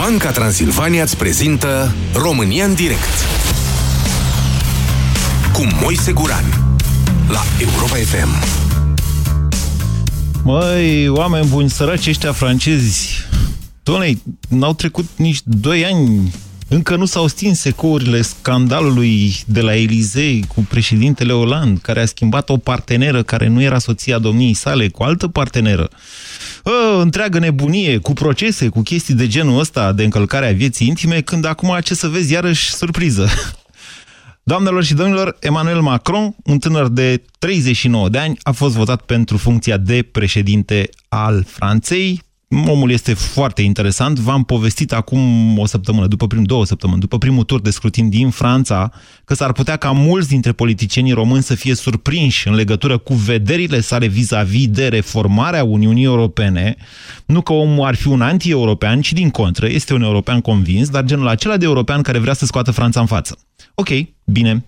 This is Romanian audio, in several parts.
Banca Transilvania îți prezintă România în direct cu Moise Guran la Europa FM. Măi, oameni buni, săraci ăștia francezi, doamne, n-au trecut nici 2 ani încă nu s-au stins ecourile scandalului de la Elisei cu președintele Hollande, care a schimbat o parteneră care nu era soția domniei sale cu altă parteneră. O, întreagă nebunie, cu procese, cu chestii de genul ăsta de încălcare a vieții intime, când acum, ce să vezi, iarăși surpriză. Doamnelor și domnilor, Emmanuel Macron, un tânăr de 39 de ani, a fost votat pentru funcția de președinte al Franței, Omul este foarte interesant. V-am povestit acum o săptămână, după prim, două săptămâni, după primul tur de scrutin din Franța, că s-ar putea ca mulți dintre politicienii români să fie surprinși în legătură cu vederile sale vis-a-vis -vis de reformarea Uniunii Europene. Nu că omul ar fi un anti-european, ci din contră, este un european convins, dar genul acela de european care vrea să scoată Franța în față. Ok, bine.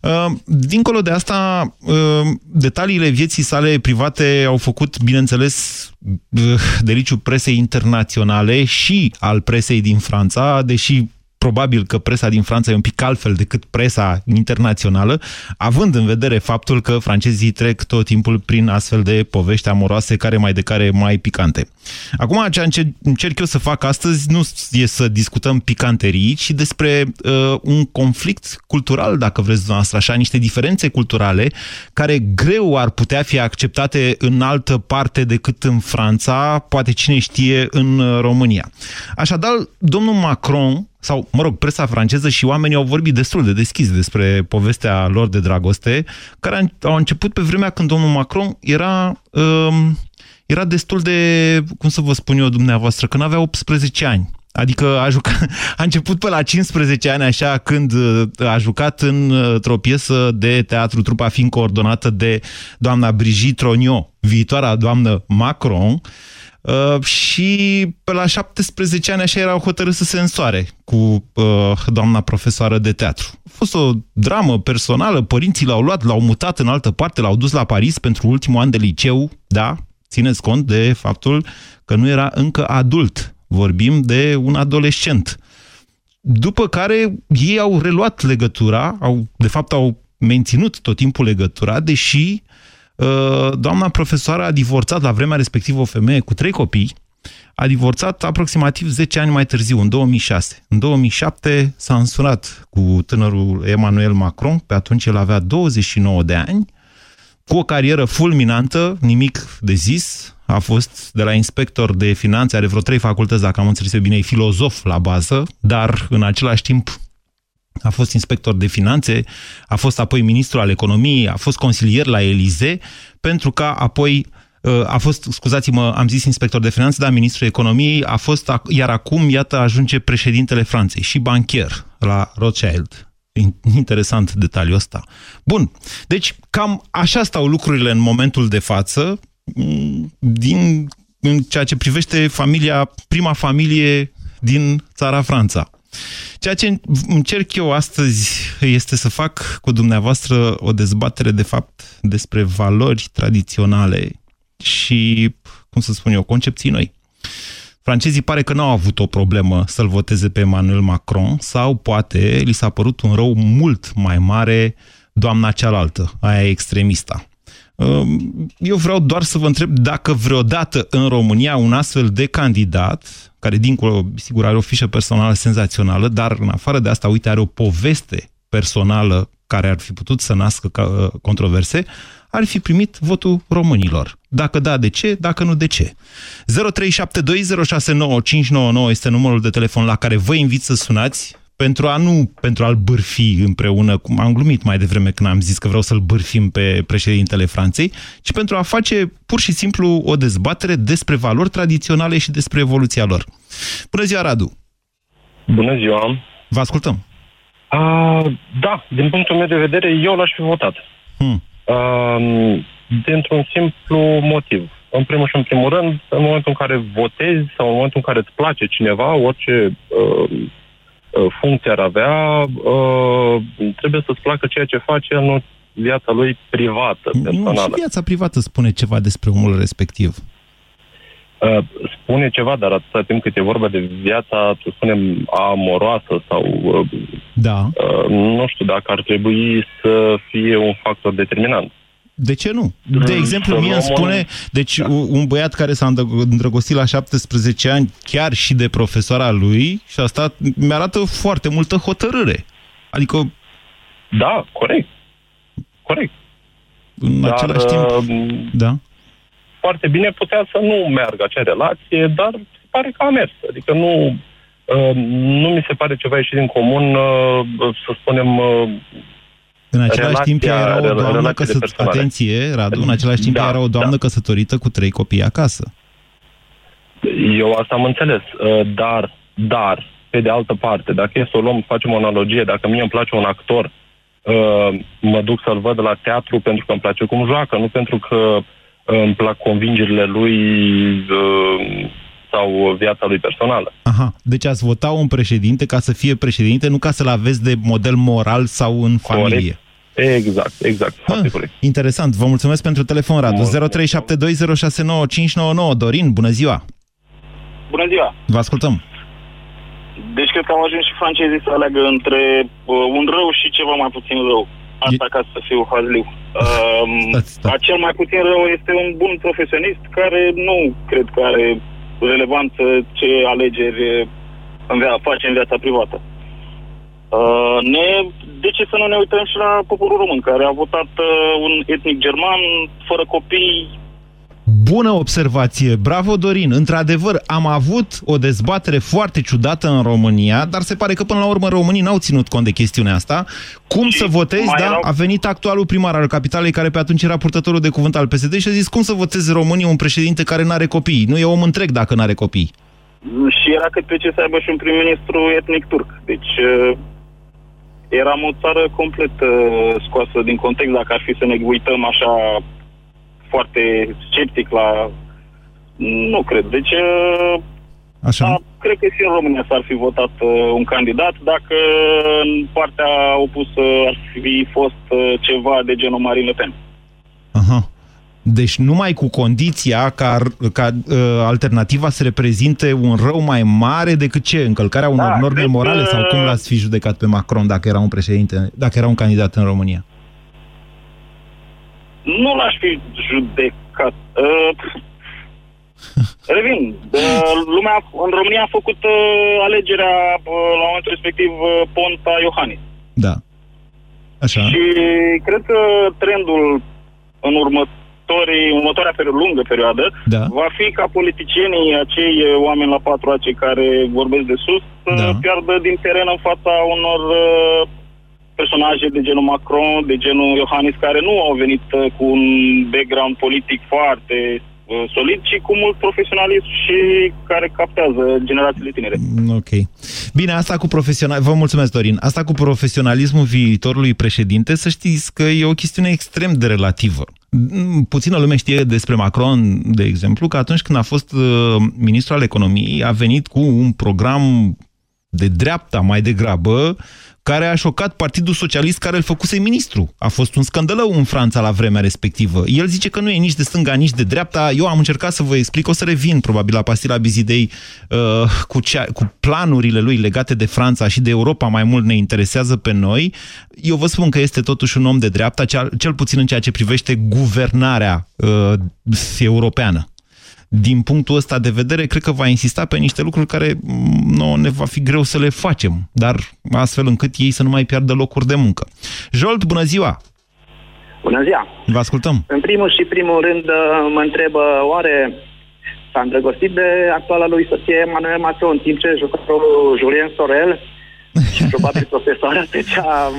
Uh, dincolo de asta, uh, detaliile vieții sale private au făcut, bineînțeles, uh, deliciu presei internaționale și al presei din Franța, deși probabil că presa din Franța e un pic altfel decât presa internațională, având în vedere faptul că francezii trec tot timpul prin astfel de povești amoroase, care mai de care mai picante. Acum, ce încerc eu să fac astăzi nu e să discutăm picanterii, ci despre uh, un conflict cultural, dacă vreți dumneavoastră așa, niște diferențe culturale care greu ar putea fi acceptate în altă parte decât în Franța, poate cine știe în România. Așadar, domnul Macron, sau, mă rog, presa franceză și oamenii au vorbit destul de deschis despre povestea lor de dragoste, care au început pe vremea când domnul Macron era, um, era destul de, cum să vă spun eu dumneavoastră, când avea 18 ani. Adică a, jucat, a început pe la 15 ani, așa, când uh, a jucat într-o piesă de teatru, trupa fiind coordonată de doamna Brigitte Rognot, viitoarea doamnă Macron, Uh, și pe la 17 ani așa erau hotărât să se însoare cu uh, doamna profesoară de teatru. A fost o dramă personală, părinții l-au luat, l-au mutat în altă parte, l-au dus la Paris pentru ultimul an de liceu, da, țineți cont de faptul că nu era încă adult, vorbim de un adolescent. După care ei au reluat legătura, au, de fapt au menținut tot timpul legătura, deși Uh, doamna profesoară a divorțat la vremea respectivă o femeie cu trei copii, a divorțat aproximativ 10 ani mai târziu, în 2006. În 2007 s-a însurat cu tânărul Emmanuel Macron, pe atunci el avea 29 de ani, cu o carieră fulminantă, nimic de zis, a fost de la inspector de finanțe, are vreo trei facultăți, dacă am înțeles bine, e filozof la bază, dar în același timp a fost inspector de finanțe, a fost apoi ministru al economiei, a fost consilier la Elize, pentru că apoi uh, a fost, scuzați-mă, am zis inspector de finanțe, dar ministrul economiei a fost, iar acum, iată, ajunge președintele Franței și banchier la Rothschild. Interesant detaliul ăsta. Bun, deci cam așa stau lucrurile în momentul de față, mm, din în ceea ce privește familia, prima familie din țara Franța. Ceea ce încerc eu astăzi este să fac cu dumneavoastră o dezbatere, de fapt, despre valori tradiționale și, cum să spun eu, concepții noi. Francezii pare că nu au avut o problemă să-l voteze pe Emmanuel Macron sau poate li s-a părut un rău mult mai mare doamna cealaltă, aia extremista. Eu vreau doar să vă întreb dacă vreodată în România un astfel de candidat care dincolo, sigur, are o fișă personală senzațională, dar în afară de asta, uite, are o poveste personală care ar fi putut să nască uh, controverse, ar fi primit votul românilor. Dacă da, de ce? Dacă nu, de ce? 0372069599 este numărul de telefon la care vă invit să sunați pentru a nu pentru a-l bârfi împreună, cum am glumit mai devreme când am zis că vreau să-l bârfim pe președintele Franței, ci pentru a face pur și simplu o dezbatere despre valori tradiționale și despre evoluția lor. Bună ziua, Radu! Bună ziua! Vă ascultăm! A, da, din punctul meu de vedere, eu l-aș fi votat. Hmm. Uh, dintr-un simplu motiv. În primul și în primul rând, în momentul în care votezi sau în momentul în care îți place cineva, orice uh, Uh, funcție ar avea, uh, trebuie să-ți placă ceea ce face, nu viața lui privată, personală. Nu, și viața privată spune ceva despre omul respectiv. uh, spune ceva, dar atâta timp cât e vorba de viața, să spunem, amoroasă sau... Uh, da. Uh, nu știu dacă ar trebui să fie un factor determinant. De ce nu? De exemplu, mie îmi spune, deci da. un băiat care s-a îndrăgostit la 17 ani, chiar și de profesoara lui, și asta mi-arată foarte multă hotărâre. Adică... Da, corect. Corect. În dar, același timp... Uh, da. Foarte bine putea să nu meargă acea relație, dar se pare că a mers. Adică nu... Uh, nu mi se pare ceva ieșit din comun, uh, să spunem, uh, în același relația, timp era o doamnă căsătorită, atenție, Radu, în același timp da, era o doamnă da. căsătorită cu trei copii acasă. Eu asta am înțeles, uh, dar, dar, pe de altă parte, dacă e să o luăm, facem o analogie, dacă mie îmi place un actor, uh, mă duc să-l văd la teatru pentru că îmi place cum joacă, nu pentru că uh, îmi plac convingerile lui sau viața lui personală. Aha, deci ați vota un președinte ca să fie președinte, nu ca să-l aveți de model moral sau în familie. Corect. Exact, exact. Ah, interesant. Vă mulțumesc pentru telefon, Radu. 0372069599. Dorin, bună ziua! Bună ziua! Vă ascultăm. Deci cred că au ajuns și francezii să aleagă între uh, un rău și ceva mai puțin rău. Asta e... ca să fiu hazliu. Uh, stați, stați. Acel mai puțin rău este un bun profesionist care nu cred că are relevanță ce alegeri în via, face în viața privată. Uh, ne, de ce să nu ne uităm și la poporul român, care a votat uh, un etnic german, fără copii, Bună observație, bravo Dorin. Într-adevăr, am avut o dezbatere foarte ciudată în România, dar se pare că până la urmă românii n-au ținut cont de chestiunea asta. Cum și să votezi, da? Erau... A venit actualul primar al capitalei, care pe atunci era purtătorul de cuvânt al PSD și a zis cum să voteze România un președinte care nu are copii. Nu e om întreg dacă nu are copii. Și era cât pe ce să aibă și un prim-ministru etnic turc. Deci uh, eram o țară complet uh, scoasă din context dacă ar fi să ne uităm așa foarte sceptic la... Nu cred. Deci, uh, Așa. A, cred că și în România s-ar fi votat uh, un candidat dacă în partea opusă ar fi fost uh, ceva de genul Marine Le Pen. Aha. Deci numai cu condiția ca, ca uh, alternativa să reprezinte un rău mai mare decât ce? Încălcarea unor da, norme morale? Că... Sau cum l-ați fi judecat pe Macron dacă era un președinte, dacă era un candidat în România? Nu l-aș fi judecat. Uh, revin. Uh, lumea în România a făcut uh, alegerea uh, la momentul respectiv uh, Ponta Iohannis. Da. Așa. Și cred că trendul în următorii, următoarea perioadă, lungă perioadă da. va fi ca politicienii, acei oameni la patru acei care vorbesc de sus, să da. piardă din teren în fața unor uh, personaje de genul Macron, de genul Iohannis, care nu au venit uh, cu un background politic foarte uh, solid, ci cu mult profesionalism și care captează generațiile tinere. Mm, ok. Bine, asta cu profesional... Vă mulțumesc, Dorin. Asta cu profesionalismul viitorului președinte, să știți că e o chestiune extrem de relativă. Mm, puțină lume știe despre Macron, de exemplu, că atunci când a fost uh, ministru al economiei, a venit cu un program de dreapta mai degrabă, care a șocat Partidul Socialist care îl făcuse ministru. A fost un scandalău în Franța la vremea respectivă. El zice că nu e nici de stânga, nici de dreapta. Eu am încercat să vă explic, o să revin probabil la pastila Bizidei uh, cu, cea, cu planurile lui legate de Franța și de Europa mai mult ne interesează pe noi. Eu vă spun că este totuși un om de dreapta, cel, cel puțin în ceea ce privește guvernarea uh, europeană din punctul ăsta de vedere, cred că va insista pe niște lucruri care mm, nu ne va fi greu să le facem, dar astfel încât ei să nu mai piardă locuri de muncă. Jolt, bună ziua! Bună ziua! Vă ascultăm! În primul și primul rând uh, mă întreb, uh, oare s-a îndrăgostit de actuala lui soție Emmanuel Macron în timp ce jucătorul Julien Sorel și probabil profesoara pe cea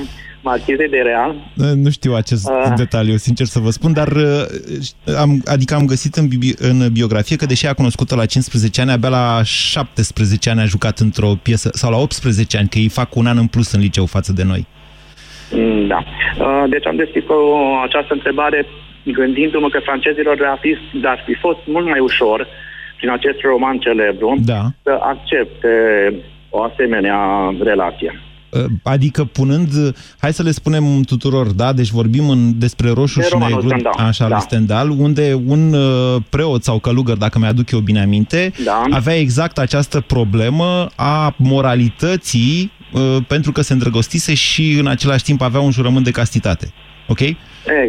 marchizei de Real. Nu știu acest uh. detaliu, sincer să vă spun, dar uh, am, adică am găsit în, bi în biografie că deși a cunoscut-o la 15 ani, abia la 17 ani a jucat într-o piesă, sau la 18 ani, că ei fac un an în plus în liceu față de noi. Mm, da. Uh, deci am deschis cu această întrebare gândindu-mă că francezilor ar fi, ar fi fost mult mai ușor prin acest roman celebru da. să accepte o asemenea relație. Uh, adică punând, hai să le spunem tuturor, da, deci vorbim în, despre roșu de și negru, Stendal. așa, da. Stendal, unde un uh, preot sau călugăr, dacă mi-aduc eu bine aminte, da. avea exact această problemă a moralității uh, pentru că se îndrăgostise și în același timp avea un jurământ de castitate. Ok?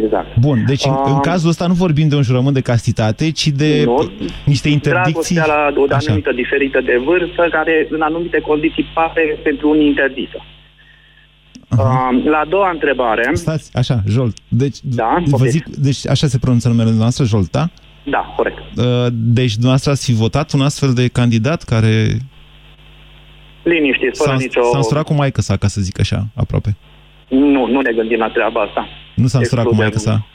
Exact. Bun, deci uh, în cazul ăsta nu vorbim de un jurământ de castitate, ci de nu, niște interdicții... Dragostea la o anumită diferită de vârstă, care în anumite condiții pare pentru unii interzisă. Uh-huh. Uh, la a doua întrebare... Stați, așa, Jolt. Deci, da, vă zic, deci așa se pronunță numele noastră, Jolt, da? Da, corect. Uh, deci dumneavoastră ați fi votat un astfel de candidat care... Liniște, fără nicio... S-a însurat cu maică sa, ca să zic așa, aproape. Nu, nu ne gândim la treaba asta. Nu s-a însurat cu maică sa?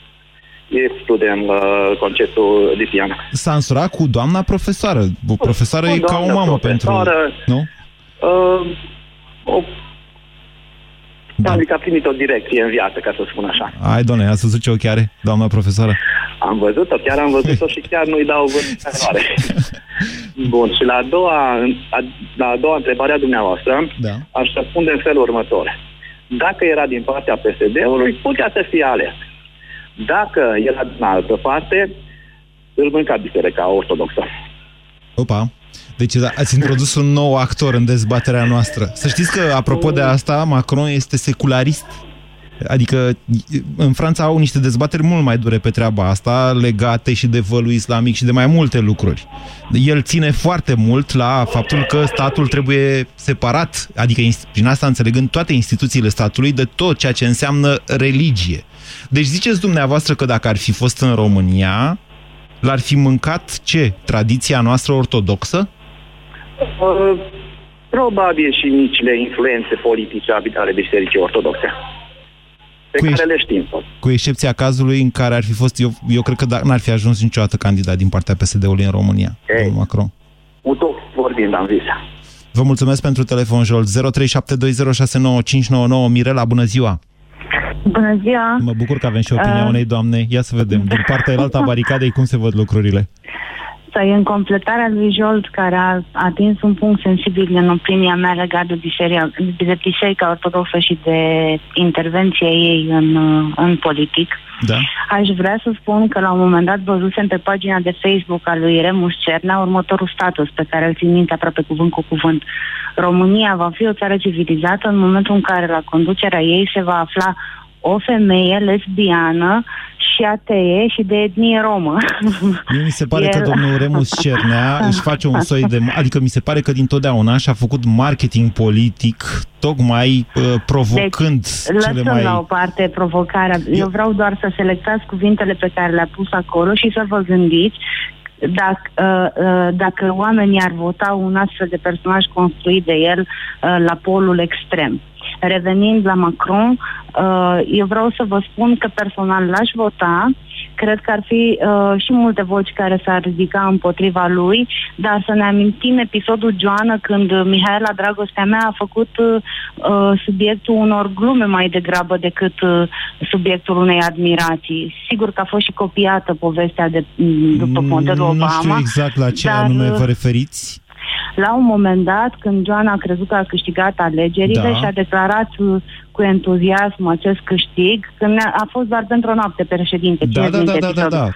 Excludem uh, conceptul lipian. S-a însurat cu doamna profesoară. O profesoară cu e ca o mamă pentru... Nu? Uh, o da. Adică a primit o direcție în viață, ca să spun așa. Ai, doamne, ați văzut ce ochi are, doamna profesoară? Am văzut-o, chiar am văzut-o și chiar nu-i dau vânzare. Bun, și la a doua, la a doua întrebare a dumneavoastră, da. aș răspunde în felul următor. Dacă era din partea PSD-ului, putea să fie ales. Dacă era din altă parte, îl mânca biserica ortodoxă. Opa! Deci ați introdus un nou actor în dezbaterea noastră. Să știți că, apropo de asta, Macron este secularist. Adică în Franța au niște dezbateri mult mai dure pe treaba asta, legate și de vălul islamic și de mai multe lucruri. El ține foarte mult la faptul că statul trebuie separat, adică prin asta înțelegând toate instituțiile statului, de tot ceea ce înseamnă religie. Deci ziceți dumneavoastră că dacă ar fi fost în România, l-ar fi mâncat ce? Tradiția noastră ortodoxă? Uh, probabil și micile influențe politice ale Bisericii Ortodoxe. Pe cu care le știm. Cu excepția cazului în care ar fi fost, eu, eu cred că da, n-ar fi ajuns niciodată candidat din partea PSD-ului în România, Ei, domnul Macron. Utoc vorbind, am zis. Vă mulțumesc pentru telefon, Jolt. 0372069599. Mirela, bună ziua! Bună ziua! Mă bucur că avem și opinia uh... unei doamne. Ia să vedem, din partea elaltă a baricadei, cum se văd lucrurile? Să în completarea lui Jolt, care a atins un punct sensibil în opinia mea legat de biserica, de biserica ortodoxă și de intervenția ei în, în politic. Da. Aș vrea să spun că la un moment dat văzusem pe pagina de Facebook a lui Remus Cernea următorul status pe care îl țin minte aproape cuvânt cu cuvânt. România va fi o țară civilizată în momentul în care la conducerea ei se va afla o femeie lesbiană și atee și de etnie romă. Mie mi se pare El... că domnul Remus Cernea își face un soi de... Adică mi se pare că dintotdeauna și-a făcut marketing politic tocmai uh, provocând deci, cele mai... la o parte provocarea. Eu... Eu vreau doar să selectați cuvintele pe care le-a pus acolo și să vă gândiți dacă, uh, uh, dacă oamenii ar vota un astfel de personaj construit de el uh, la polul extrem. Revenind la Macron, uh, eu vreau să vă spun că personal l-aș vota, cred că ar fi uh, și multe voci care s-ar ridica împotriva lui, dar să ne amintim episodul Joana când Mihaela Dragostea mea a făcut uh, subiectul unor glume mai degrabă decât uh, subiectul unei admirații. Sigur că a fost și copiată povestea de, după modelul Obama. Nu știu exact la ce dar, anume vă referiți. La un moment dat, când Joana a crezut că a câștigat alegerile da. și a declarat uh, cu entuziasm acest câștig, când a fost doar pentru o noapte președinte. Da, da, da, da, da, da.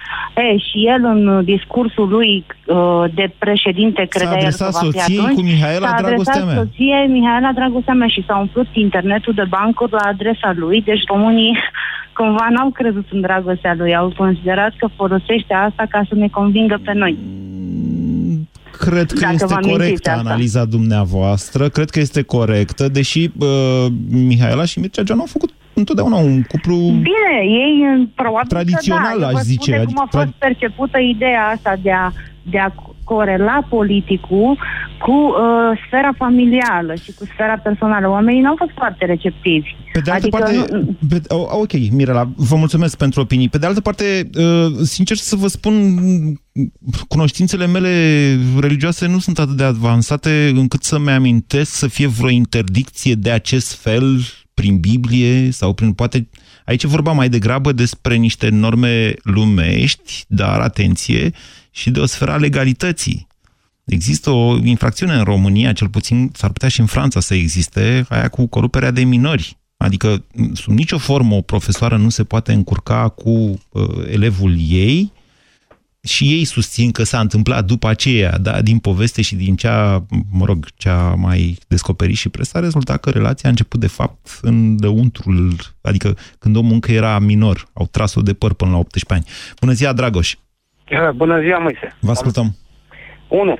E, și el în discursul lui uh, de președinte credea el că va fi atunci, cu Mihaela s-a adresat mea. soției Mihaela Dragostea mea și s-a umplut internetul de bancuri la adresa lui, deci românii cumva n-au crezut în dragostea lui, au considerat că folosește asta ca să ne convingă pe noi. Cred că Dacă este corectă analiza dumneavoastră, cred că este corectă, deși uh, Mihaela și Mircea Geanu au făcut întotdeauna un cuplu Bine, ei probabil tradițional, da. aș zice. Cum a adică fost percepută ideea asta de a, de a corela politicul cu uh, sfera familială și cu sfera personală. Oamenii nu au fost foarte receptivi. Pe de altă adică parte, nu... pe, ok, Mirela, vă mulțumesc pentru opinii. Pe de altă parte, uh, sincer să vă spun, cunoștințele mele religioase nu sunt atât de avansate încât să-mi amintesc să fie vreo interdicție de acest fel prin Biblie sau prin poate... Aici e vorba mai degrabă despre niște norme lumești, dar atenție, și de o sfera legalității. Există o infracțiune în România, cel puțin s-ar putea și în Franța să existe, aia cu coruperea de minori. Adică, sub nicio formă, o profesoară nu se poate încurca cu uh, elevul ei și ei susțin că s-a întâmplat după aceea, da, din poveste și din cea, mă rog, cea mai descoperit și presa, rezultat că relația a început de fapt în dăuntrul, adică când omul încă era minor, au tras-o de păr până la 18 ani. Bună ziua, Dragoș! Bună ziua, Moise! Vă ascultăm! 1. Uh,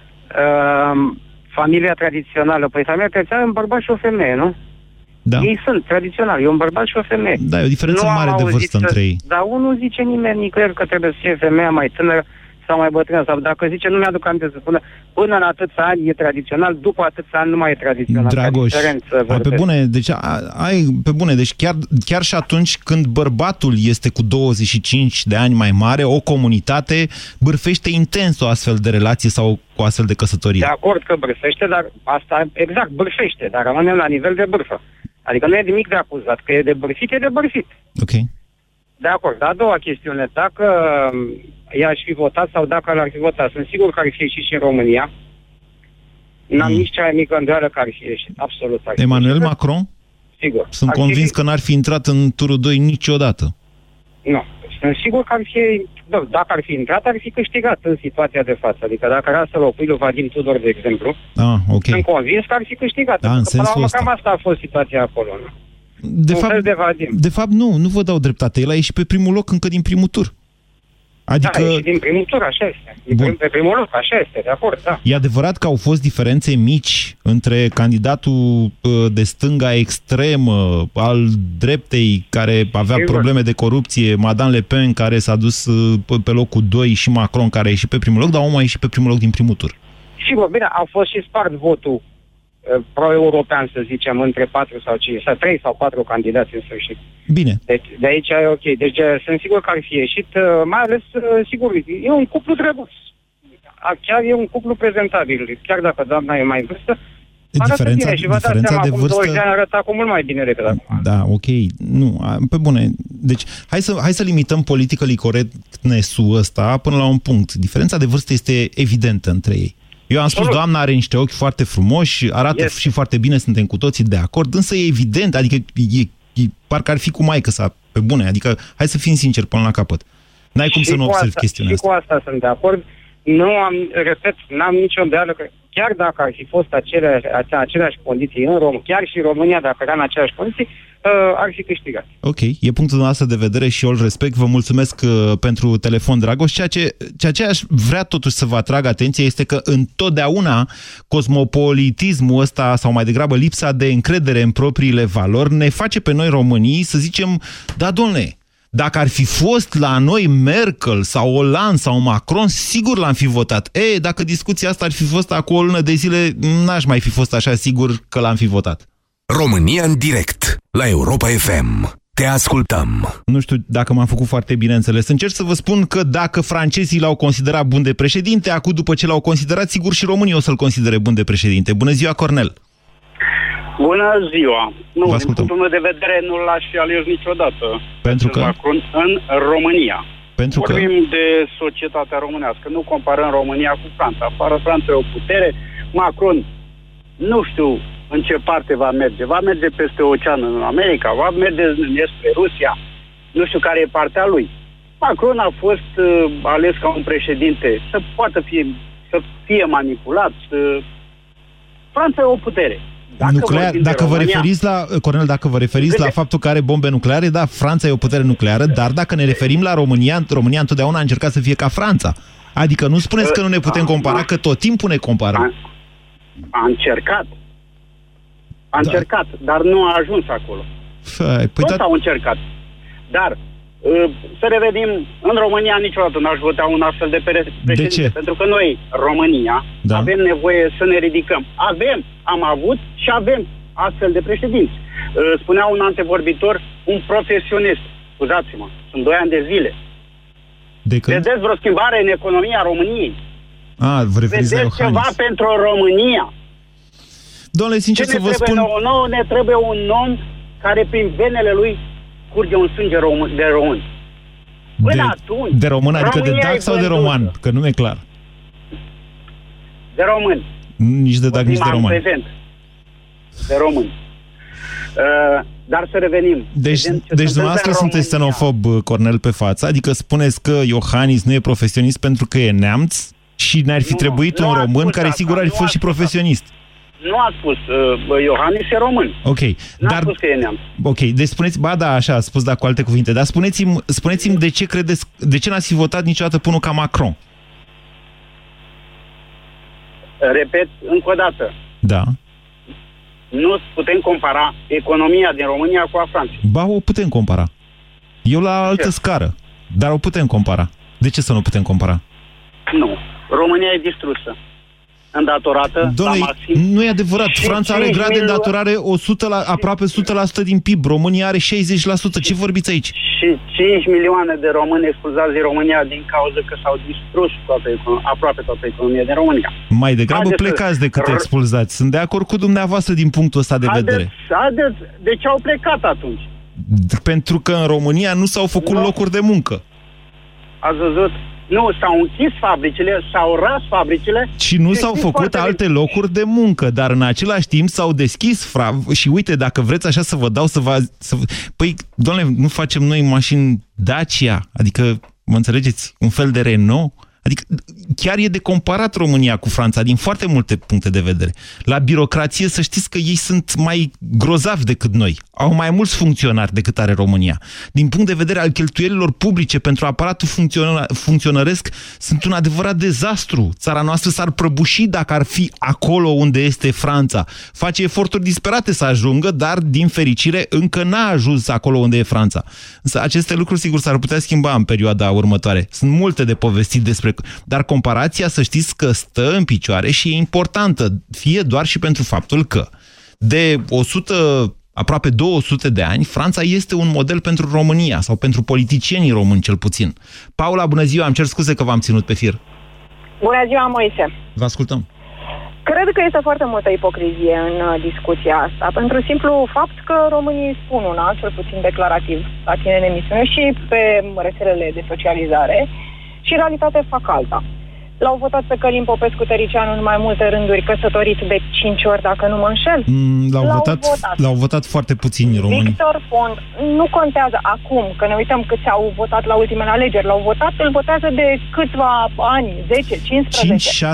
familia tradițională. Păi familia tradițională e un bărbat și o femeie, nu? Da. Ei sunt tradiționali, e un bărbat și o femeie. Da, e o diferență nu mare de vârstă între ei. Dar unul zice nimeni nicăieri că trebuie să fie femeia mai tânără sau mai bătrână. Sau dacă zice, nu mi-aduc aminte să spună, până la atâția ani e tradițional, după atâția ani nu mai e tradițional. Dragoș, ai, pe bune, deci ai, pe bune, deci chiar, chiar și atunci când bărbatul este cu 25 de ani mai mare, o comunitate bârfește intens o astfel de relație sau cu astfel de căsătorie. De acord că bârfește, dar asta exact, bârfește, dar rămânem la nivel de bârfă. Adică nu e nimic de acuzat, că e de bârfit, e de bârfit. Ok. De acord. A doua chestiune, dacă i-aș fi votat sau dacă l-ar fi votat, sunt sigur că ar fi ieșit și în România. N-am mm. nici cea mică îndoială că ar fi ieșit. Absolut. Ar fi Emmanuel ieșit. Macron? Sigur. Sunt ar convins fi... că n-ar fi intrat în turul 2 niciodată. Nu. Sunt sigur că ar fi, da, dacă ar fi intrat, ar fi câștigat în situația de față. Adică dacă era să locui lui Vadim Tudor, de exemplu, ah, okay. sunt convins că ar fi câștigat. Da, în sensul până la ăsta. cam asta a fost situația acolo. Nu? De fapt, de, de fapt, nu, nu vă dau dreptate. El a ieșit pe primul loc încă din primul tur. Adică... Da, din primul tur, așa este. Din Bun. pe primul loc, așa este, de acord, da. E adevărat că au fost diferențe mici între candidatul uh, de stânga extremă, al dreptei, care avea Sigur. probleme de corupție, Madame Le Pen, care s-a dus uh, pe locul 2 și Macron, care a ieșit pe primul loc, dar omul a ieșit pe primul loc din primul tur. Sigur, bine, a fost și spart votul Uh, pro-european, să zicem, între patru sau cinci, sau trei sau patru candidați în sfârșit. Bine. Deci, de aici e ok. Deci uh, sunt sigur că ar fi ieșit, uh, mai ales, sigur, e un cuplu drăguț. Chiar e un cuplu prezentabil. Chiar dacă doamna e mai vârstă, diferența, bine și vă dați seama, de acum vârstă... 20 de ani arăta cu mult mai bine decât acum. Da, ok. Nu, pe bune. Deci, hai să, hai să limităm politically correctness-ul ăsta până la un punct. Diferența de vârstă este evidentă între ei. Eu am spus, doamna are niște ochi foarte frumoși, arată yes. și foarte bine, suntem cu toții de acord, însă e evident, adică e, e, parcă ar fi cu maică sa, pe bune, adică hai să fim sinceri până la capăt. N-ai cum să nu observi asta, chestiunea și asta. cu asta sunt de acord. Nu am, repet, n-am nicio îndoială că chiar dacă ar fi fost aceleași, aceleași condiții în România, chiar și România, dacă era în aceleași condiții, uh, ar fi câștigat. Ok, e punctul nostru de vedere și eu îl respect. Vă mulțumesc uh, pentru telefon, Dragoș. Ceea ce, ceea ce aș vrea totuși să vă atrag atenție este că întotdeauna cosmopolitismul ăsta, sau mai degrabă lipsa de încredere în propriile valori, ne face pe noi românii să zicem, da, domnule, dacă ar fi fost la noi Merkel sau Hollande sau Macron, sigur l-am fi votat. E, dacă discuția asta ar fi fost acum o lună de zile, n-aș mai fi fost așa sigur că l-am fi votat. România în direct, la Europa FM. Te ascultăm. Nu știu dacă m-am făcut foarte bine înțeles. Încerc să vă spun că dacă francezii l-au considerat bun de președinte, acum după ce l-au considerat, sigur și românii o să-l considere bun de președinte. Bună ziua, Cornel! Bună ziua! Nu, din punctul meu de vedere nu l-aș fi ales niciodată. Pentru că? Macron în România. Pentru Vorbim că? de societatea românească. Nu comparăm România cu Franța. Afară Franța e o putere. Macron, nu știu în ce parte va merge. Va merge peste ocean în America, va merge spre Rusia. Nu știu care e partea lui. Macron a fost uh, ales ca un președinte să poată fi, să fie manipulat. Uh, Franța e o putere. Dacă Nuclear, dacă vă România, referiți la, Cornel, dacă vă referiți la faptul că are bombe nucleare, da, Franța e o putere nucleară, dar dacă ne referim la România, România întotdeauna a încercat să fie ca Franța. Adică nu spuneți că nu ne putem compara, că tot timpul ne comparăm. A, a încercat. A da. încercat, dar nu a ajuns acolo. Fai, păi Toți da... au încercat. Dar Uh, să revenim, în România niciodată n-aș vota un astfel de președinte. De ce? Pentru că noi, România, da. avem nevoie să ne ridicăm. Avem, am avut și avem astfel de președinți. Uh, spunea un antevorbitor, un profesionist. Scuzați-mă, sunt doi ani de zile. De când? Vedeți vreo schimbare în economia României? A, vă Vedeți ceva pentru România? Domnule, sincer Ce să vă spun... Nouă? nouă ne trebuie un om care prin venele lui curge un sânge român, de român. Până de, atunci... De român, adică de dac sau de roman? Că nu e clar. De români. Nici de dac, nici de români. prezent. De români. Uh, dar să revenim. Deci, deci dumneavoastră sunteți xenofob, Cornel, pe față? Adică spuneți că Iohannis nu e profesionist pentru că e neamț și ne-ar fi nu, trebuit un român care sigur ar fi fost și profesionist. Nu a spus. Uh, Iohannis e român. Ok. Nu dar... a spus că e neamț. Ok. Deci spuneți, ba da, așa, a spus, dar cu alte cuvinte. Dar spuneți-mi spuneți de ce credeți, de ce n-ați fi votat niciodată până ca Macron? Repet încă o dată. Da nu putem compara economia din România cu a Franței. Ba, o putem compara. Eu la altă ce? scară, dar o putem compara. De ce să nu putem compara? Nu. România e distrusă îndatorată Doamne, la maxim. nu e adevărat. Și Franța are grad de îndatorare 100 la, aproape 100% din PIB. România are 60%. Ce vorbiți aici? Și 5 milioane de români expulzați din România din cauza că s-au distrus toată, aproape toată economia din România. Mai degrabă Haideți plecați decât expulzați. Sunt de acord cu dumneavoastră din punctul ăsta de haideți, vedere. Haideți, de ce au plecat atunci? Pentru că în România nu s-au făcut no. locuri de muncă. Ați văzut? Nu, s-au închis fabricile, s-au ras fabricile. Și nu s-au făcut alte locuri de muncă, dar în același timp s-au deschis fra... Și uite, dacă vreți așa să vă dau să vă... Să... Păi, doamne, nu facem noi mașini Dacia? Adică, mă înțelegeți, un fel de Renault? Adică chiar e de comparat România cu Franța din foarte multe puncte de vedere. La birocrație să știți că ei sunt mai grozavi decât noi. Au mai mulți funcționari decât are România. Din punct de vedere al cheltuielilor publice pentru aparatul funcționăresc sunt un adevărat dezastru. Țara noastră s-ar prăbuși dacă ar fi acolo unde este Franța. Face eforturi disperate să ajungă, dar din fericire încă n-a ajuns acolo unde e Franța. Însă aceste lucruri sigur s-ar putea schimba în perioada următoare. Sunt multe de povestit despre dar comparația, să știți că stă în picioare și e importantă, fie doar și pentru faptul că de 100 aproape 200 de ani, Franța este un model pentru România, sau pentru politicienii români cel puțin. Paula, bună ziua, am cer scuze că v-am ținut pe fir. Bună ziua, Moise. Vă ascultăm. Cred că este foarte multă ipocrizie în uh, discuția asta, pentru simplu fapt că românii spun una, cel puțin declarativ, la tine în emisiune și pe rețelele de socializare, și în realitate fac alta. L-au votat pe Călim Popescu Tăricianu în mai multe rânduri, căsătorit de 5 ori, dacă nu mă înșel. Mm, l-au, votat, votat. L-au votat foarte puțini români. Victor Fond, nu contează acum, că ne uităm câți au votat la ultimele alegeri. L-au votat, îl votează de câțiva ani, 10, 15.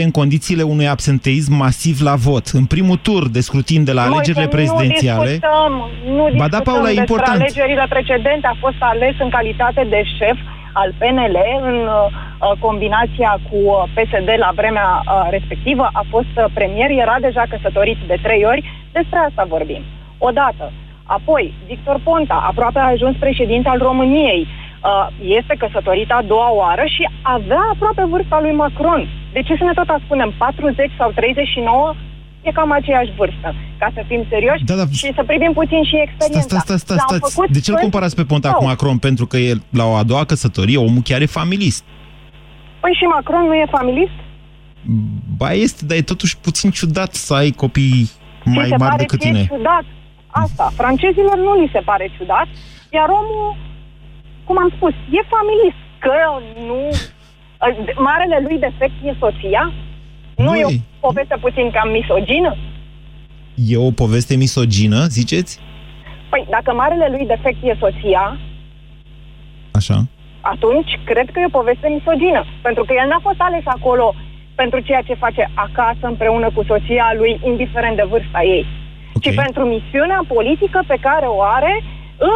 5-6% în condițiile unui absenteism masiv la vot. În primul tur de scrutin de la alegerile Noi, prezidențiale... Nu discutăm, nu discutăm ba da, Paula, despre important. alegerile precedente. A fost ales în calitate de șef al PNL în uh, uh combinația cu uh, PSD la vremea uh, respectivă, a fost uh, premier, era deja căsătorit de trei ori, despre asta vorbim. Odată. Apoi, Victor Ponta, aproape a ajuns președinte al României, uh, este căsătorit a doua oară și avea aproape vârsta lui Macron. De ce să ne tot spunem 40 sau 39? E cam aceeași vârstă, ca să fim serioși da, da. și să privim puțin și experiența. Sta, sta, sta, sta, sta. De ce îl comparați pe Ponta cu Macron? Pentru că el, la o a doua căsătorie, omul chiar e familist. Păi și Macron nu e familist? Ba este, dar e totuși puțin ciudat să ai copii mai se mari decât tine. ciudat. Asta. Francezilor nu li se pare ciudat, iar omul, cum am spus, e familist. Că nu... Marele lui defect e soția, nu, nu e o poveste puțin cam misogină? E o poveste misogină, ziceți? Păi, dacă marele lui defect e soția... Așa. Atunci, cred că e o poveste misogină. Pentru că el n-a fost ales acolo pentru ceea ce face acasă împreună cu soția lui, indiferent de vârsta ei. Okay. Ci pentru misiunea politică pe care o are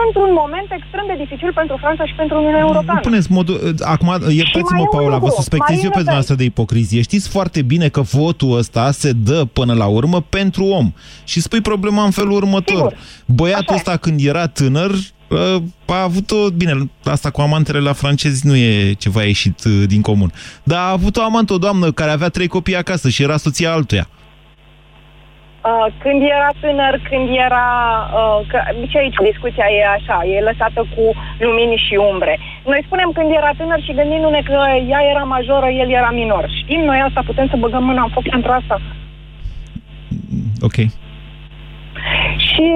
într-un moment extrem de dificil pentru Franța și pentru Uniunea Europeană. Nu puneți modul... Acum, iertați-mă, Paula, vă suspectez eu pe dumneavoastră de ipocrizie. Știți foarte bine că votul ăsta se dă până la urmă pentru om. Și spui problema în felul următor. Sigur. Băiatul ăsta, când era tânăr, ă, a avut-o... Bine, asta cu amantele la francezi nu e ceva ieșit ă, din comun. Dar a avut o amantă, o doamnă, care avea trei copii acasă și era soția altuia. Uh, când era tânăr, când era... Uh, că, și aici discuția e așa, e lăsată cu lumini și umbre. Noi spunem când era tânăr și gândindu-ne că ea era majoră, el era minor. Știm noi asta, putem să băgăm mâna în foc pentru asta. Ok. Și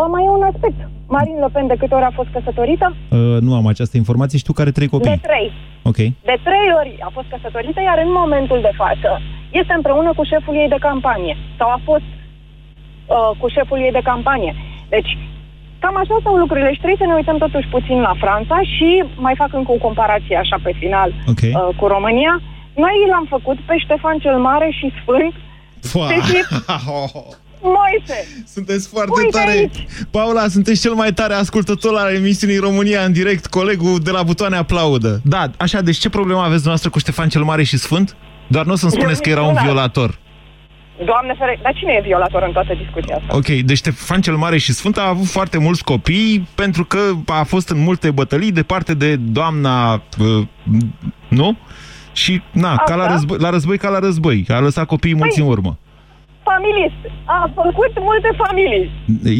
uh, mai e un aspect. Marine Le Pen de câte ori a fost căsătorită? Uh, nu am această informație. Știu care trei copii. De trei. Ok. De trei ori a fost căsătorită, iar în momentul de față este împreună cu șeful ei de campanie sau a fost uh, cu șeful ei de campanie. Deci, cam așa stau lucrurile și trebuie să ne uităm totuși puțin la Franța și mai fac încă o comparație așa pe final okay. uh, cu România. Noi l-am făcut pe Ștefan cel Mare și Sfânt. Deci, Moise! Sunteți foarte Uite tare! Aici. Paula, sunteți cel mai tare ascultător al emisiunii România în direct, colegul de la butoane aplaudă. Da, așa, deci ce problemă aveți dumneavoastră cu Ștefan cel Mare și Sfânt? Doar nu o să-mi spuneți că era un violator. Doamne fere, dar cine e violator în toată discuția asta? Ok, deci Ștefan cel Mare și Sfânt a avut foarte mulți copii pentru că a fost în multe bătălii de parte de doamna... Uh, nu? Și, na, ca la război, la război ca la război. A lăsat copiii mulți păi, în urmă. Familist. A făcut multe familii.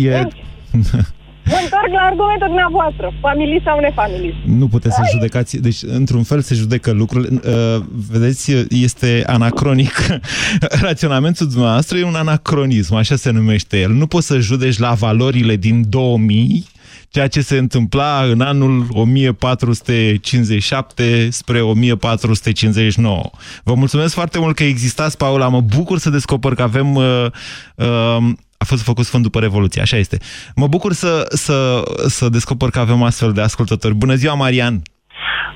E... Deci, Mă întorc la argumentul dumneavoastră, familii sau nefamilii. Nu puteți să judecați, deci într-un fel se judecă lucrurile. Uh, vedeți, este anacronic. Raționamentul dumneavoastră e un anacronism, așa se numește el. Nu poți să judeci la valorile din 2000 ceea ce se întâmpla în anul 1457 spre 1459. Vă mulțumesc foarte mult că existați, Paula. Mă bucur să descoper că avem uh, uh, a fost făcut sfânt după Revoluție, așa este. Mă bucur să, să, să descoper că avem astfel de ascultători. Bună ziua, Marian!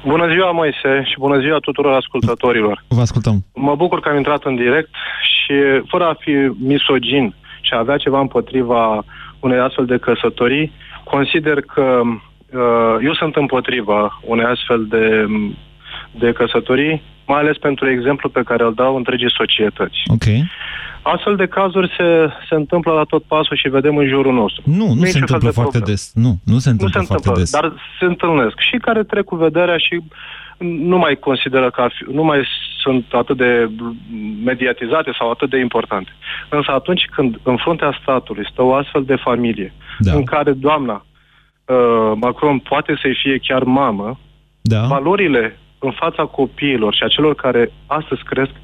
Bună ziua, Moise, și bună ziua tuturor ascultătorilor. Vă ascultăm. Mă bucur că am intrat în direct și, fără a fi misogin și a avea ceva împotriva unei astfel de căsătorii, consider că uh, eu sunt împotriva unei astfel de, de căsătorii, mai ales pentru exemplu pe care îl dau întregii societăți. Okay. Astfel de cazuri se, se întâmplă la tot pasul și vedem în jurul nostru. Nu, nu, nu se întâmplă de foarte des. Nu, nu se întâmplă, nu se întâmplă foarte des. Dar se întâlnesc și care trec cu vederea și nu mai consideră că fi, nu mai sunt atât de mediatizate sau atât de importante. Însă atunci când în fruntea statului stă o astfel de familie da. în care doamna uh, Macron poate să-i fie chiar mamă, da. valorile în fața copiilor și a celor care astăzi cresc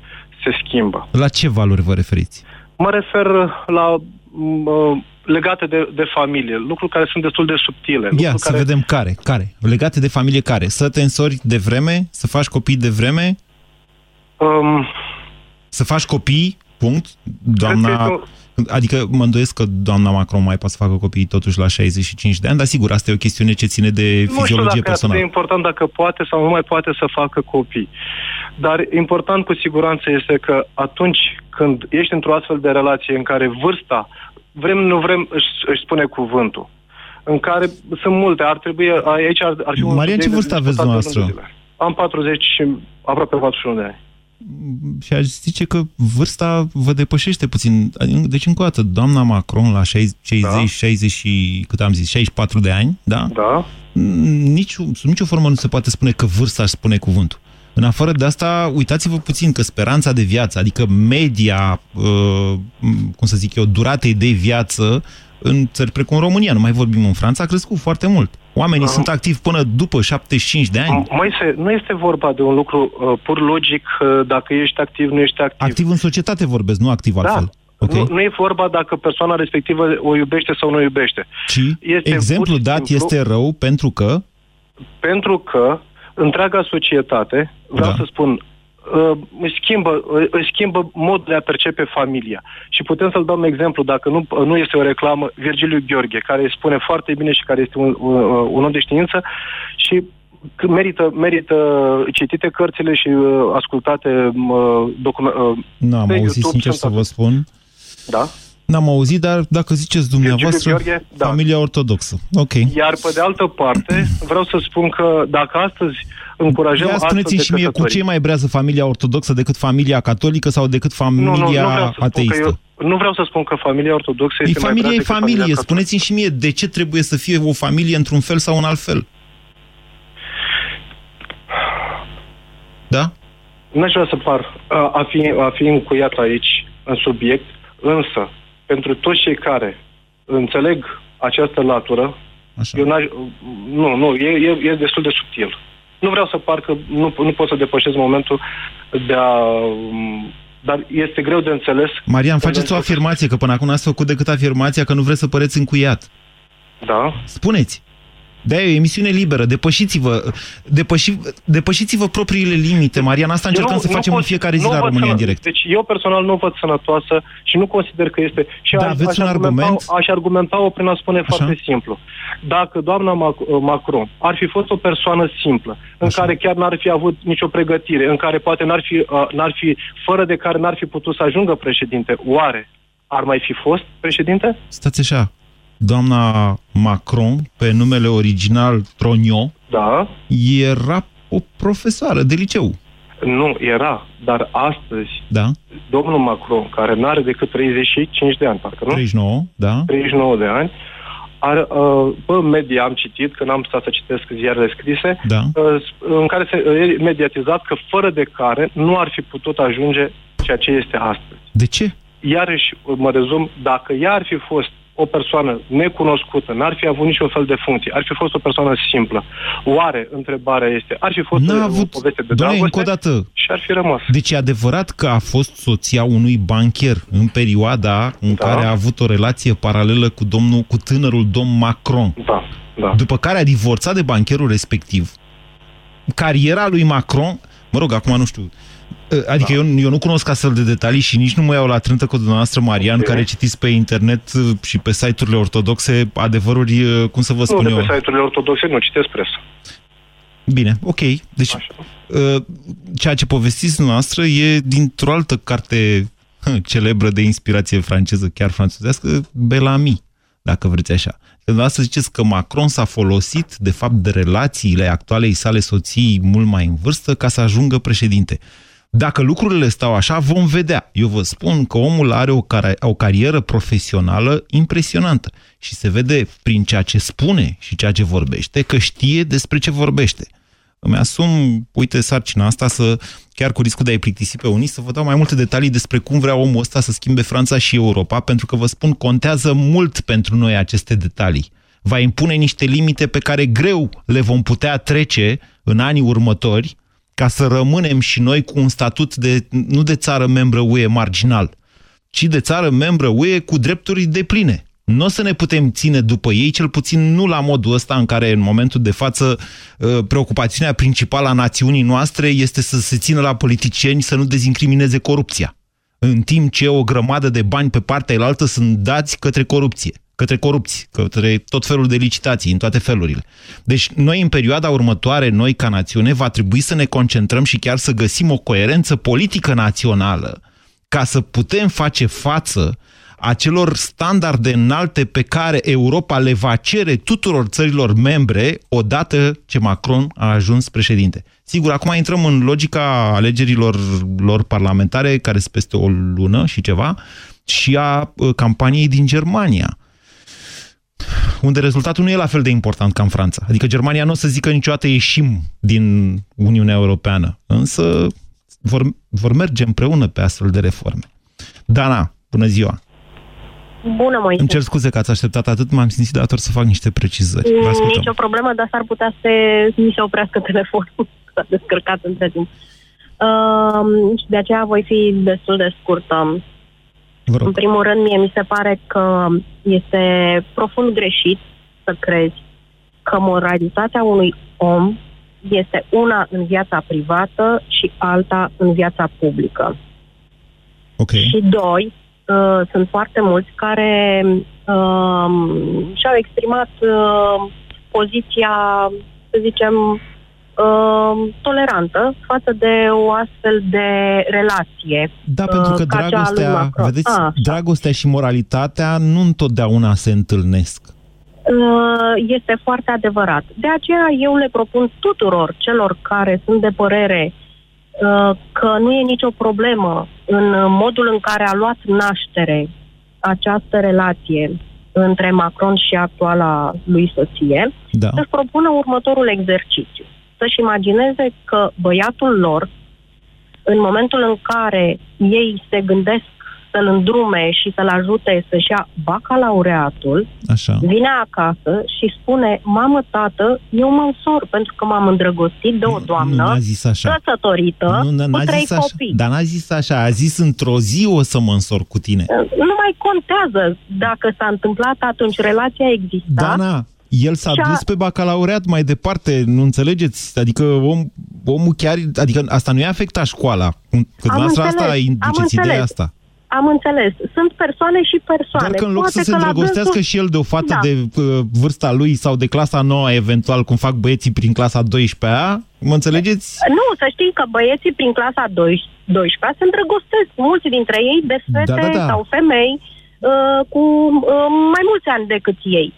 se schimbă. La ce valori vă referiți? Mă refer la uh, legate de, de familie, lucruri care sunt destul de subtile. Ia, să care... vedem care, care. Legate de familie care? Să te însori de vreme? Să faci copii de vreme? Um, să faci copii, punct? Doamna... Adică mă îndoiesc că doamna Macron mai poate să facă copii totuși la 65 de ani, dar sigur, asta e o chestiune ce ține de fiziologie personală. Nu știu dacă e important dacă poate sau nu mai poate să facă copii. Dar important cu siguranță este că atunci când ești într-o astfel de relație în care vârsta, vrem, nu vrem, își, își spune cuvântul, în care sunt multe, ar trebui, aici ar, ar fi un... Maria, ce vârstă aveți dumneavoastră? Am 40 și aproape 41 de ani și aș zice că vârsta vă depășește puțin. Deci, încă o dată, doamna Macron la 60, da. 60 și, cât am zis, 64 de ani, da? Da. Nici, sub nicio formă nu se poate spune că vârsta își spune cuvântul. În afară de asta, uitați-vă puțin că speranța de viață, adică media, uh, cum să zic eu, duratei de viață în țări precum România, nu mai vorbim în Franța, a crescut foarte mult. Oamenii uh, sunt activi până după 75 de ani. Moise, nu este vorba de un lucru uh, pur logic, uh, dacă ești activ, nu ești activ. Activ în societate vorbesc, nu activ da. altfel. Okay. Nu, nu e vorba dacă persoana respectivă o iubește sau nu o iubește. Ci este exemplu dat simplu, este rău pentru că? Pentru că întreaga societate, vreau da. să spun, uh, își schimbă, uh, își schimbă modul de a percepe familia. Și putem să-l dăm exemplu, dacă nu, nu este o reclamă, Virgiliu Gheorghe, care spune foarte bine și care este un, un, un om de știință și merită, merită citite cărțile și uh, ascultate uh, documente. Uh, N-am auzit, sincer să vă spun. Da? N-am auzit, dar dacă ziceți dumneavoastră, Gheorghe, da. familia ortodoxă. Ok. Iar pe de altă parte, vreau să spun că dacă astăzi încurajăm Ia spuneți-mi și mie, cu ce mai brează familia ortodoxă decât familia catolică sau decât familia nu, nu, nu ateistă? Eu, nu vreau să spun că familia ortodoxă este familia mai e familie. familie. Spuneți-mi și mie, de ce trebuie să fie o familie într-un fel sau în alt fel? Da? N-aș vrea să par a, a, fi, a fi încuiat aici în subiect, însă pentru toți cei care înțeleg această latură, Așa. Eu nu, nu, e, e, e destul de subtil. Nu vreau să par că nu, nu pot să depășesc momentul de a... Dar este greu de înțeles. Marian, faceți o afirmație, că până acum n-ați făcut decât afirmația că nu vreți să păreți încuiat. Da. Spuneți. De e o emisiune liberă. Depășiți-vă, depăși, depășiți-vă propriile limite. Marian, asta încercăm nu, să facem pot, în fiecare zi la România în direct. Deci eu personal nu văd sănătoasă și nu consider că este... Și da, aș, aveți aș un argument? Aș argumenta-o prin a spune Așa? foarte simplu. Dacă doamna Macron ar fi fost o persoană simplă, în Așa. care chiar n-ar fi avut nicio pregătire, în care poate n-ar fi, uh, n-ar fi, fără de care n-ar fi putut să ajungă președinte, oare ar mai fi fost președinte? Stați așa, doamna Macron, pe numele original Tronio, da. era o profesoară de liceu. Nu, era, dar astăzi da. domnul Macron, care nu are decât 35 de ani, parcă nu? 39, da. 39 de ani, are, uh, pe media am citit, că n-am stat să citesc ziarele scrise, da. uh, în care se e mediatizat că fără de care nu ar fi putut ajunge ceea ce este astăzi. De ce? Iarăși, mă rezum, dacă ea ar fi fost o persoană necunoscută, n-ar fi avut niciun fel de funcție, ar fi fost o persoană simplă. Oare, întrebarea este, ar fi fost N-a o, avut... o poveste de dragoste încă o dată. și ar fi rămas. Deci e adevărat că a fost soția unui bancher în perioada în da. care a avut o relație paralelă cu, domnul, cu tânărul domn Macron. Da, da. După care a divorțat de bancherul respectiv. Cariera lui Macron, mă rog, acum nu știu, Ă, adică da. eu, eu nu cunosc astfel de detalii și nici nu mă iau la trântă cu dumneavoastră, Marian, okay. care citiți pe internet ă, și pe site-urile ortodoxe adevăruri, ă, cum să vă spun nu, eu... Nu, pe site-urile ortodoxe nu, citesc presă. Bine, ok. Deci, Așa. ceea ce povestiți dumneavoastră e dintr-o altă carte celebră de inspirație franceză, chiar franțuzească, Bellamy, dacă vreți așa. Dumneavoastră ziceți că Macron s-a folosit, de fapt, de relațiile actualei sale soții mult mai în vârstă ca să ajungă președinte. Dacă lucrurile stau așa, vom vedea. Eu vă spun că omul are o, car o carieră profesională impresionantă și se vede prin ceea ce spune și ceea ce vorbește, că știe despre ce vorbește. Îmi asum, uite, sarcina asta să, chiar cu riscul de a-i plictisi pe unii, să vă dau mai multe detalii despre cum vrea omul ăsta să schimbe Franța și Europa, pentru că vă spun, contează mult pentru noi aceste detalii. Va impune niște limite pe care greu le vom putea trece în anii următori, ca să rămânem și noi cu un statut de, nu de țară membră UE marginal, ci de țară membră UE cu drepturi de pline. Nu o să ne putem ține după ei, cel puțin nu la modul ăsta în care în momentul de față uh, preocupațiunea principală a națiunii noastre este să se țină la politicieni să nu dezincrimineze corupția. În timp ce o grămadă de bani pe partea elaltă sunt dați către corupție către corupți, către tot felul de licitații, în toate felurile. Deci noi în perioada următoare, noi ca națiune, va trebui să ne concentrăm și chiar să găsim o coerență politică națională ca să putem face față acelor standarde înalte pe care Europa le va cere tuturor țărilor membre odată ce Macron a ajuns președinte. Sigur, acum intrăm în logica alegerilor lor parlamentare, care sunt peste o lună și ceva, și a uh, campaniei din Germania unde rezultatul nu e la fel de important ca în Franța. Adică Germania nu o să zică niciodată ieșim din Uniunea Europeană, însă vor, vor merge împreună pe astfel de reforme. Dana, bună ziua! Bună, Moise. Îmi cer scuze că ați așteptat atât, m-am simțit dator să fac niște precizări. Nici o problemă, dar s-ar putea să mi se oprească telefonul. S-a descărcat între timp. Uh, și de aceea voi fi destul de scurtă. În primul rând, mie mi se pare că este profund greșit să crezi că moralitatea unui om este una în viața privată și alta în viața publică. Okay. Și doi, uh, sunt foarte mulți care uh, și-au exprimat uh, poziția, să zicem, uh, tolerantă față de o astfel de relație. Da, uh, pentru că dragostea, vedeți, A, dragostea și moralitatea nu întotdeauna se întâlnesc. Uh, este foarte adevărat. De aceea eu le propun tuturor celor care sunt de părere uh, că nu e nicio problemă în modul în care a luat naștere această relație între Macron și actuala lui soție, da. să-și propună următorul exercițiu să-și imagineze că băiatul lor, în momentul în care ei se gândesc să-l îndrume și să-l ajute să-și ia bacalaureatul, Așa. vine acasă și spune, mamă, tată, eu mă însor pentru că m-am îndrăgostit de o doamnă nu, zis așa. căsătorită nu, cu trei zis așa. copii. Dar n-a zis așa, a zis într-o zi o să mă însor cu tine. Nu mai contează dacă s-a întâmplat atunci, relația exista. Dana, El s-a Și-a- dus pe bacalaureat mai departe, nu înțelegeți? Adică om, omul chiar, adică asta nu i-a afectat școala. Că dumneavoastră asta înțeles, am induceți ideea înțeles. asta. Am înțeles. Sunt persoane și persoane. Doar că în loc Poate să se că la îndrăgostească dânsul- și el de o fată Da. de uh, vârsta lui sau de clasa nouă, eventual, cum fac băieții prin clasa 12-a, mă înțelegeți? Nu, să știi că băieții prin clasa 12 se îndrăgostesc, mulți dintre ei, de fete Da, da, da. sau femei uh, cu uh, mai mulți ani decât ei.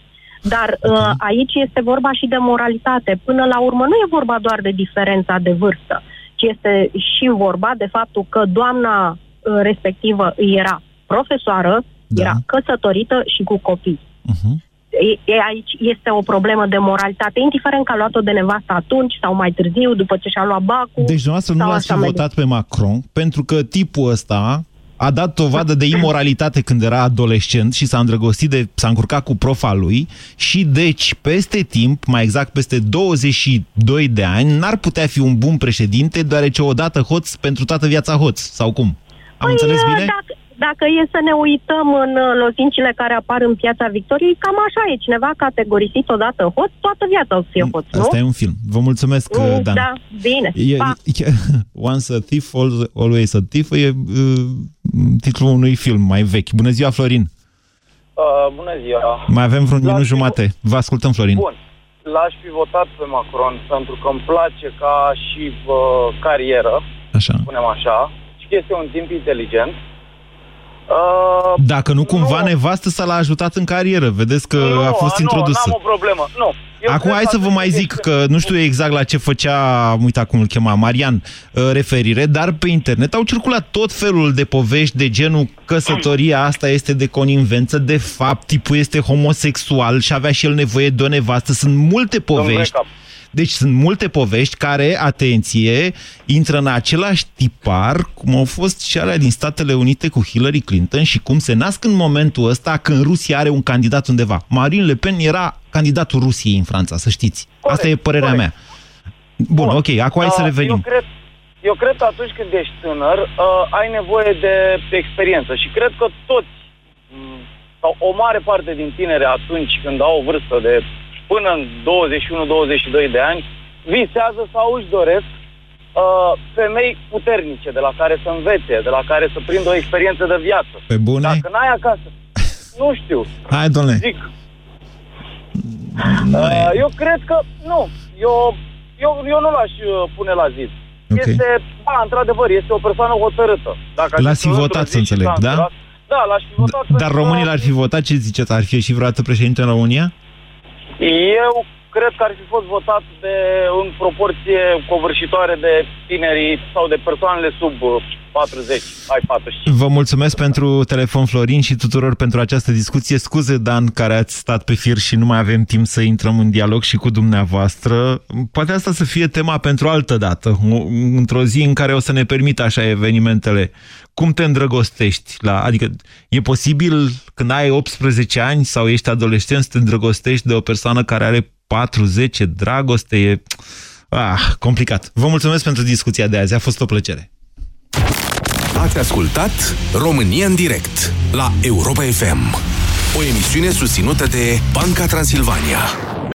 Dar uh, aici este vorba și de moralitate. Până la urmă nu e vorba doar de diferența de vârstă, ci este și vorba de faptul că doamna uh, respectivă era profesoară, Da. era căsătorită și cu copii. Uh-huh. E, e, aici este o problemă de moralitate, indiferent că a luat-o de nevastă atunci sau mai târziu, după ce și-a luat bacul. Deci dumneavoastră nu sau l-ați fi așa mai votat pe Macron pentru că tipul ăsta a dat dovadă de imoralitate când era adolescent și s-a îndrăgostit de, s-a încurcat cu profa lui și deci peste timp, mai exact peste 22 de ani, n-ar putea fi un bun președinte deoarece odată hoț pentru toată viața hoț, sau cum? Am Păi, înțeles uh, bine? Dacă, dacă e să ne uităm în uh, lozincile care apar în piața Victoriei, cam așa e. Cineva categorisit odată hoț, toată viața o să fie hoț, nu? Asta e un film. Vă mulțumesc, Mm, Dan. Da, bine. E, Pa. e, Once a thief, al- always a thief e uh, titlul unui film mai vechi. Bună ziua, Florin! Uh, bună ziua! Mai avem vreun L-aș minut fi- jumate. Vă ascultăm, Florin. Bun. L-aș fi votat pe Macron pentru că îmi place ca și uh, carieră, Așa. spunem așa, și că este un timp inteligent. Uh, Dacă nu cumva nu. nevastă s-a l-a ajutat în carieră. Vedeți că nu, a fost nu, introdusă. n-am o problemă. Nu. Eu Acum cred hai să vă atunci mai când zic este- că nu știu exact la ce făcea, uita cum îl chema, Marian, uh, referire, dar pe internet au circulat tot felul de povești de genul căsătoria asta este de coninvență, de fapt tipul este homosexual și avea și el nevoie de o nevastă. Sunt multe povești. cap. Deci sunt multe povești care, atenție, intră în același tipar cum au fost și alea din Statele Unite cu Hillary Clinton și cum se nasc în momentul ăsta când Rusia are un candidat undeva. Marine Le Pen era candidatul Rusiei în Franța, să știți. Corect, Asta e părerea corect. mea. Bun, ok, acum hai să Uh, revenim. Eu cred, eu cred că atunci când ești tânăr, uh, ai nevoie de experiență și cred că toți, m, sau o mare parte din tineri atunci când au o vârstă de până în 21-22 de ani, visează sau își doresc uh, femei puternice de la care să învețe, de la care să prindă o experiență de viață. Pe bune? Dacă n-ai acasă, nu știu, Hai, domnule. zic, Uh, eu cred că nu. Eu, eu, eu nu l-aș uh, pune la zid. Ok. Este, da, într-adevăr, este o persoană hotărâtă. Dacă aș L-ați fi într-o votat, zi să și înțeleg, s-a da? întâmplat- Da, l-aș fi votat. Dar pentru românii că l-ar fi votat? Ce ziceți? Ar fi ieșit vreodată președinte în România? Eu cred că ar fi fost votat de, în proporție covârșitoare de tinerii sau de persoanele sub uh, 40, ai 45. Vă mulțumesc pentru telefon, Florin, și tuturor pentru această discuție. Scuze, Dan, care ați stat pe fir și nu mai avem timp să intrăm în dialog și cu dumneavoastră. Poate asta să fie tema pentru altă dată, o- într-o zi în care o să ne permită așa evenimentele. Cum te îndrăgostești? La, adică e posibil când ai 18 ani sau ești adolescent să te îndrăgostești de o persoană care are 40, dragoste, e ah, complicat. Vă mulțumesc pentru discuția de azi, a fost o plăcere. Ați ascultat România în direct la Europa FM, o emisiune susținută de Banca Transilvania.